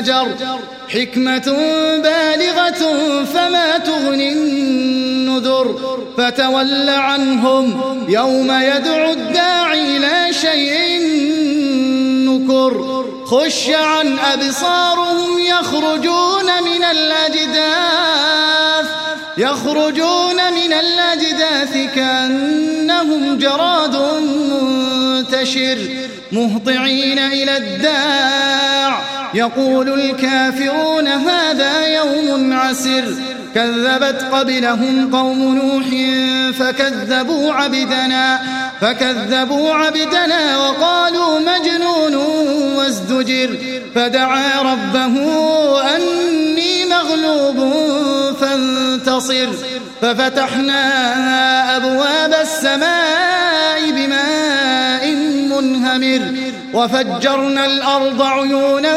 مزدجر حكمة بالغة فما تغني النذر. فتول عنهم يوم يدعو الداعي لا شيء نكر. خش عن أبصارهم يخرجون من الأجداث. يخرجون من الأجداث كأنهم جراد منتشر. مهطعين إلى الداع يقول الكافرون هذا يوم عسر. كذبت قبلهم قوم نوح فكذبوا عبدنا فكذبوا عبدنا وقالوا مجنون وازدجر. فدعا ربه أني مغلوب فانتصر. ففتحنا أبواب السماء بماء منهمر. وفجرنا الأرض عيونا